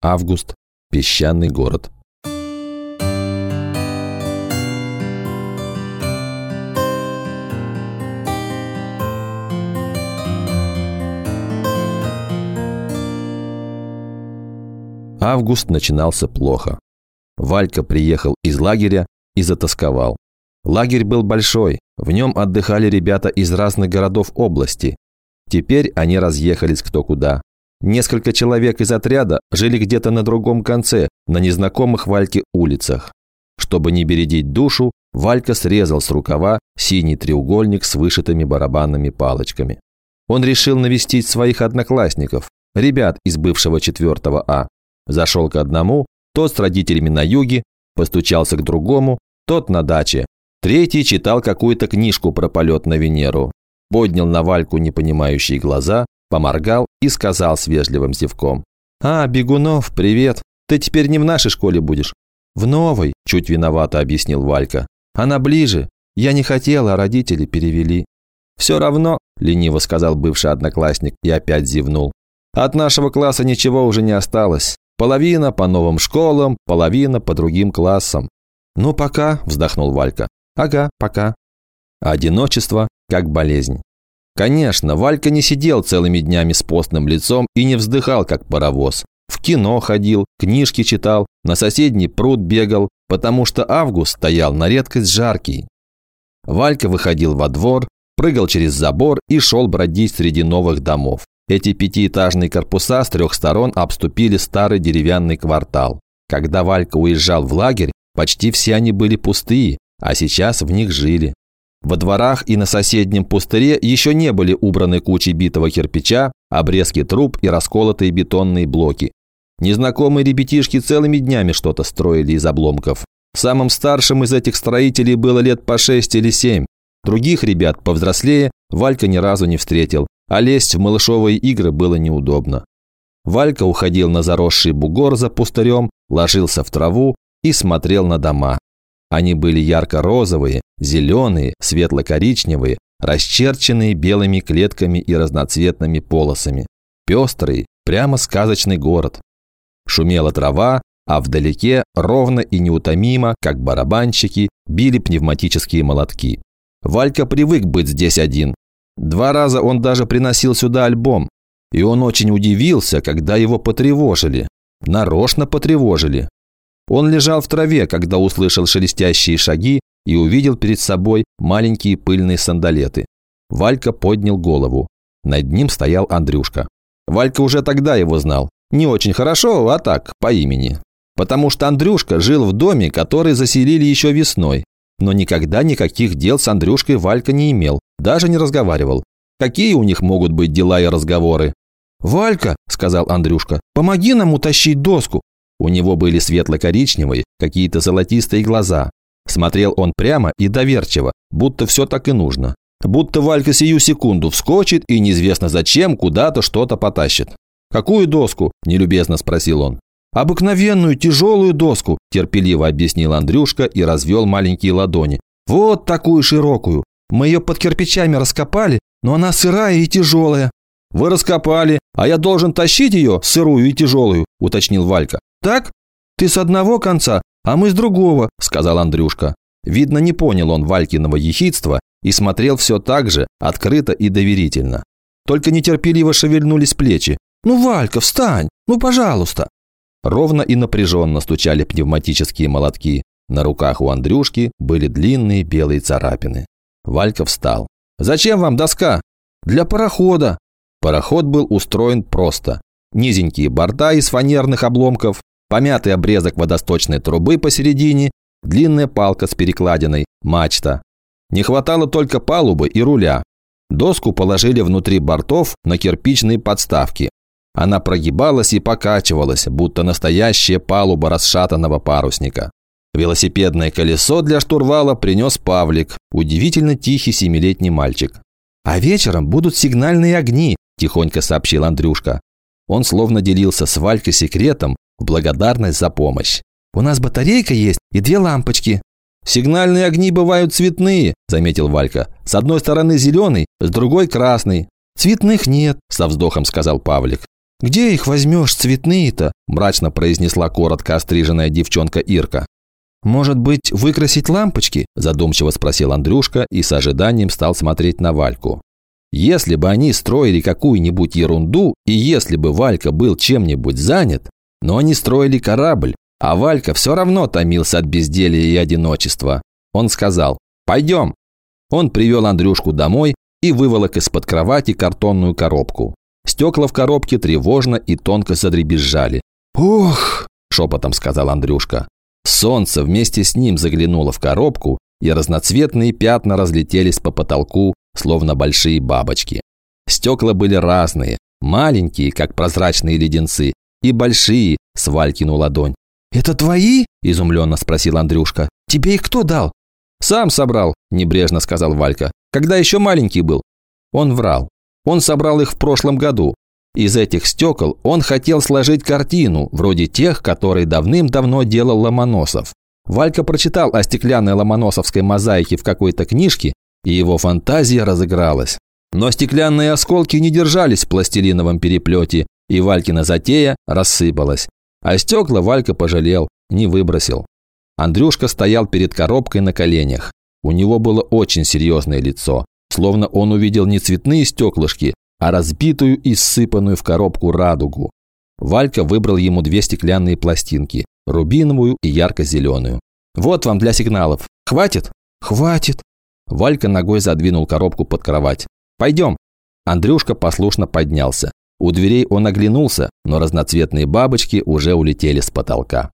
Август. Песчаный город. Август начинался плохо. Валька приехал из лагеря и затасковал. Лагерь был большой, в нем отдыхали ребята из разных городов области. Теперь они разъехались кто куда. Несколько человек из отряда жили где-то на другом конце, на незнакомых Вальке улицах. Чтобы не бередить душу, Валька срезал с рукава синий треугольник с вышитыми барабанными палочками. Он решил навестить своих одноклассников, ребят из бывшего 4 А. Зашел к одному, тот с родителями на юге, постучался к другому, тот на даче. Третий читал какую-то книжку про полет на Венеру. Поднял на Вальку непонимающие глаза, поморгал и сказал с вежливым зевком. «А, Бегунов, привет. Ты теперь не в нашей школе будешь?» «В новой», – чуть виновато объяснил Валька. «Она ближе. Я не хотела, а родители перевели». «Все равно», – лениво сказал бывший одноклассник и опять зевнул. «От нашего класса ничего уже не осталось. Половина по новым школам, половина по другим классам. «Ну, пока», – вздохнул Валька. «Ага, пока». Одиночество как болезнь. Конечно, Валька не сидел целыми днями с постным лицом и не вздыхал, как паровоз. В кино ходил, книжки читал, на соседний пруд бегал, потому что август стоял на редкость жаркий. Валька выходил во двор, прыгал через забор и шел бродить среди новых домов. Эти пятиэтажные корпуса с трех сторон обступили старый деревянный квартал. Когда Валька уезжал в лагерь, почти все они были пустые, а сейчас в них жили. Во дворах и на соседнем пустыре еще не были убраны кучи битого кирпича, обрезки труб и расколотые бетонные блоки. Незнакомые ребятишки целыми днями что-то строили из обломков. Самым старшим из этих строителей было лет по шесть или семь. Других ребят, повзрослее, Валька ни разу не встретил, а лезть в малышовые игры было неудобно. Валька уходил на заросший бугор за пустырем, ложился в траву и смотрел на дома. Они были ярко-розовые, зеленые, светло-коричневые, расчерченные белыми клетками и разноцветными полосами. Пестрый, прямо сказочный город. Шумела трава, а вдалеке ровно и неутомимо, как барабанщики, били пневматические молотки. Валька привык быть здесь один, Два раза он даже приносил сюда альбом, и он очень удивился, когда его потревожили. Нарочно потревожили. Он лежал в траве, когда услышал шелестящие шаги и увидел перед собой маленькие пыльные сандалеты. Валька поднял голову. Над ним стоял Андрюшка. Валька уже тогда его знал. Не очень хорошо, а так, по имени. Потому что Андрюшка жил в доме, который заселили еще весной. Но никогда никаких дел с Андрюшкой Валька не имел, даже не разговаривал. Какие у них могут быть дела и разговоры? «Валька», – сказал Андрюшка, – «помоги нам утащить доску». У него были светло-коричневые, какие-то золотистые глаза. Смотрел он прямо и доверчиво, будто все так и нужно. Будто Валька сию секунду вскочит и неизвестно зачем куда-то что-то потащит. «Какую доску?» – нелюбезно спросил он. «Обыкновенную тяжелую доску», – терпеливо объяснил Андрюшка и развел маленькие ладони. «Вот такую широкую. Мы ее под кирпичами раскопали, но она сырая и тяжелая». «Вы раскопали, а я должен тащить ее, сырую и тяжелую», – уточнил Валька. «Так? Ты с одного конца, а мы с другого», – сказал Андрюшка. Видно, не понял он Валькиного ехидства и смотрел все так же, открыто и доверительно. Только нетерпеливо шевельнулись плечи. «Ну, Валька, встань! Ну, пожалуйста!» Ровно и напряженно стучали пневматические молотки. На руках у Андрюшки были длинные белые царапины. Валька встал. «Зачем вам доска?» «Для парохода». Пароход был устроен просто. Низенькие борта из фанерных обломков, помятый обрезок водосточной трубы посередине, длинная палка с перекладиной, мачта. Не хватало только палубы и руля. Доску положили внутри бортов на кирпичные подставки. Она прогибалась и покачивалась, будто настоящая палуба расшатанного парусника. Велосипедное колесо для штурвала принес Павлик, удивительно тихий семилетний мальчик. «А вечером будут сигнальные огни», – тихонько сообщил Андрюшка. Он словно делился с Валькой секретом в благодарность за помощь. «У нас батарейка есть и две лампочки». «Сигнальные огни бывают цветные», – заметил Валька. «С одной стороны зеленый, с другой красный». «Цветных нет», – со вздохом сказал Павлик. «Где их возьмешь, цветные-то?» – мрачно произнесла коротко остриженная девчонка Ирка. «Может быть, выкрасить лампочки?» – задумчиво спросил Андрюшка и с ожиданием стал смотреть на Вальку. Если бы они строили какую-нибудь ерунду, и если бы Валька был чем-нибудь занят, но они строили корабль, а Валька все равно томился от безделия и одиночества. Он сказал «Пойдем». Он привел Андрюшку домой и выволок из-под кровати картонную коробку. Стекла в коробке тревожно и тонко задребезжали. «Ох!» – шепотом сказал Андрюшка. Солнце вместе с ним заглянуло в коробку, и разноцветные пятна разлетелись по потолку, словно большие бабочки. Стекла были разные, маленькие, как прозрачные леденцы, и большие, с Валькину ладонь. «Это твои?» – изумленно спросил Андрюшка. «Тебе их кто дал?» «Сам собрал», – небрежно сказал Валька. «Когда еще маленький был». Он врал. Он собрал их в прошлом году. Из этих стекол он хотел сложить картину, вроде тех, которые давным-давно делал Ломоносов. Валька прочитал о стеклянной ломоносовской мозаике в какой-то книжке, и его фантазия разыгралась. Но стеклянные осколки не держались в пластилиновом переплете, и Валькина затея рассыпалась. А стекла Валька пожалел, не выбросил. Андрюшка стоял перед коробкой на коленях. У него было очень серьезное лицо, словно он увидел не цветные стеклышки, а разбитую и ссыпанную в коробку радугу. Валька выбрал ему две стеклянные пластинки – рубиновую и ярко-зеленую. «Вот вам для сигналов. Хватит?» «Хватит». Валька ногой задвинул коробку под кровать. «Пойдем». Андрюшка послушно поднялся. У дверей он оглянулся, но разноцветные бабочки уже улетели с потолка.